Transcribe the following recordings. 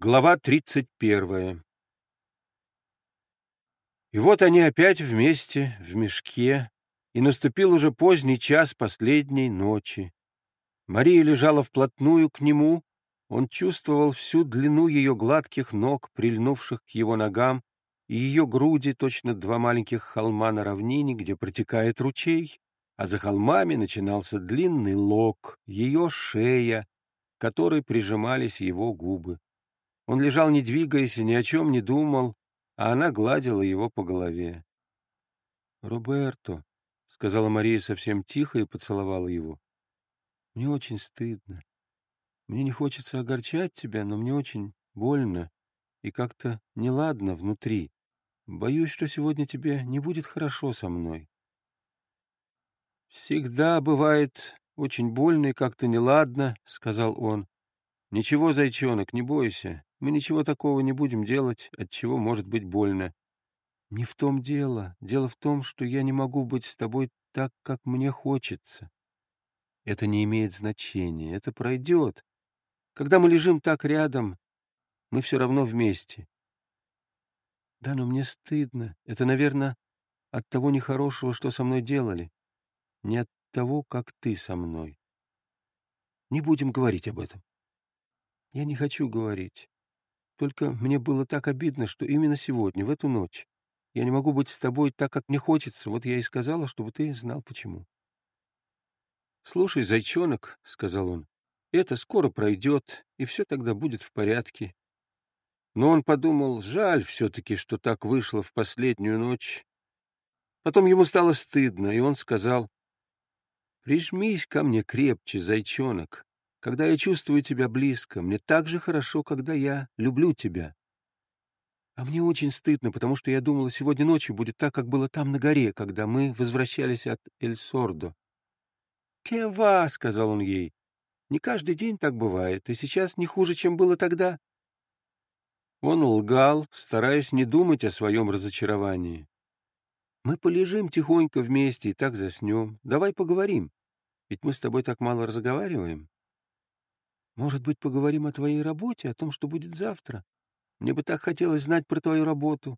Глава 31. И вот они опять вместе, в мешке, и наступил уже поздний час последней ночи. Мария лежала вплотную к нему, он чувствовал всю длину ее гладких ног, прильнувших к его ногам, и ее груди, точно два маленьких холма на равнине, где протекает ручей, а за холмами начинался длинный лог, ее шея, к которой прижимались его губы. Он лежал, не двигаясь, ни о чем не думал, а она гладила его по голове. «Роберто», — сказала Мария совсем тихо и поцеловала его, — «мне очень стыдно. Мне не хочется огорчать тебя, но мне очень больно и как-то неладно внутри. Боюсь, что сегодня тебе не будет хорошо со мной». «Всегда бывает очень больно и как-то неладно», — сказал он. «Ничего, зайчонок, не бойся. Мы ничего такого не будем делать, от чего может быть больно. Не в том дело. Дело в том, что я не могу быть с тобой так, как мне хочется. Это не имеет значения. Это пройдет. Когда мы лежим так рядом, мы все равно вместе. Да, но мне стыдно. Это, наверное, от того нехорошего, что со мной делали. Не от того, как ты со мной. Не будем говорить об этом. Я не хочу говорить. Только мне было так обидно, что именно сегодня, в эту ночь, я не могу быть с тобой так, как мне хочется. Вот я и сказала, чтобы ты знал, почему. «Слушай, зайчонок», — сказал он, — «это скоро пройдет, и все тогда будет в порядке». Но он подумал, жаль все-таки, что так вышло в последнюю ночь. Потом ему стало стыдно, и он сказал, «Прижмись ко мне крепче, зайчонок. Когда я чувствую тебя близко, мне так же хорошо, когда я люблю тебя. А мне очень стыдно, потому что я думала, сегодня ночью будет так, как было там на горе, когда мы возвращались от Эль-Сордо. «Кева», — сказал он ей, — «не каждый день так бывает, и сейчас не хуже, чем было тогда». Он лгал, стараясь не думать о своем разочаровании. «Мы полежим тихонько вместе и так заснем. Давай поговорим, ведь мы с тобой так мало разговариваем». Может быть, поговорим о твоей работе, о том, что будет завтра? Мне бы так хотелось знать про твою работу.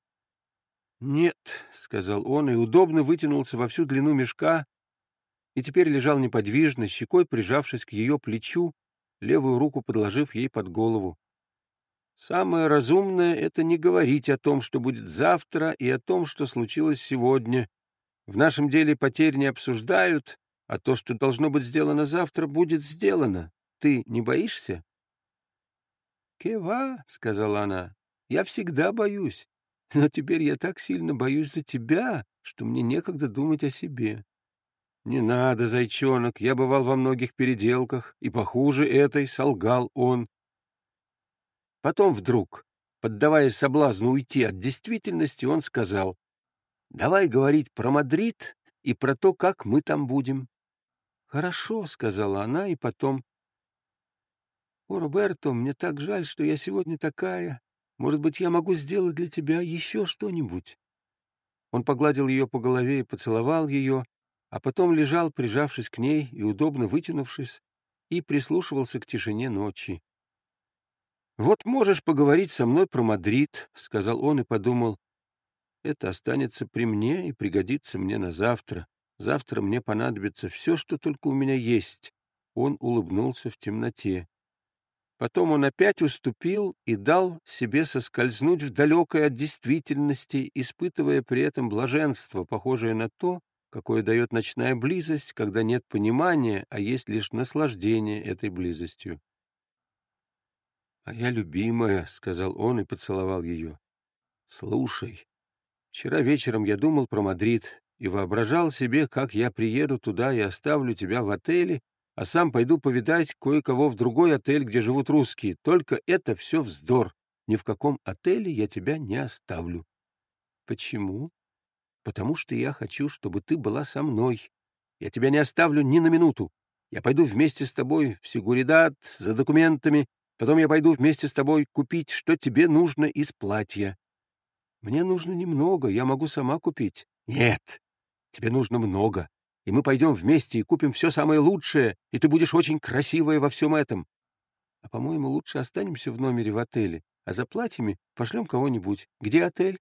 Нет, — сказал он, и удобно вытянулся во всю длину мешка, и теперь лежал неподвижно, щекой прижавшись к ее плечу, левую руку подложив ей под голову. Самое разумное — это не говорить о том, что будет завтра, и о том, что случилось сегодня. В нашем деле потерь не обсуждают, а то, что должно быть сделано завтра, будет сделано. Ты не боишься? «Кева», — сказала она, — «я всегда боюсь, но теперь я так сильно боюсь за тебя, что мне некогда думать о себе». «Не надо, зайчонок, я бывал во многих переделках, и похуже этой солгал он». Потом вдруг, поддаваясь соблазну уйти от действительности, он сказал, «Давай говорить про Мадрид и про то, как мы там будем». «Хорошо», — сказала она, и потом, «О, Роберто, мне так жаль, что я сегодня такая. Может быть, я могу сделать для тебя еще что-нибудь?» Он погладил ее по голове и поцеловал ее, а потом лежал, прижавшись к ней и удобно вытянувшись, и прислушивался к тишине ночи. «Вот можешь поговорить со мной про Мадрид», — сказал он и подумал. «Это останется при мне и пригодится мне на завтра. Завтра мне понадобится все, что только у меня есть». Он улыбнулся в темноте. Потом он опять уступил и дал себе соскользнуть в далекое от действительности, испытывая при этом блаженство, похожее на то, какое дает ночная близость, когда нет понимания, а есть лишь наслаждение этой близостью. «А я любимая», — сказал он и поцеловал ее. «Слушай, вчера вечером я думал про Мадрид и воображал себе, как я приеду туда и оставлю тебя в отеле, а сам пойду повидать кое-кого в другой отель, где живут русские. Только это все вздор. Ни в каком отеле я тебя не оставлю. Почему? Потому что я хочу, чтобы ты была со мной. Я тебя не оставлю ни на минуту. Я пойду вместе с тобой в Сигуридат за документами, потом я пойду вместе с тобой купить, что тебе нужно из платья. Мне нужно немного, я могу сама купить. Нет, тебе нужно много и мы пойдем вместе и купим все самое лучшее, и ты будешь очень красивая во всем этом. А, по-моему, лучше останемся в номере в отеле, а за платьями пошлем кого-нибудь. Где отель?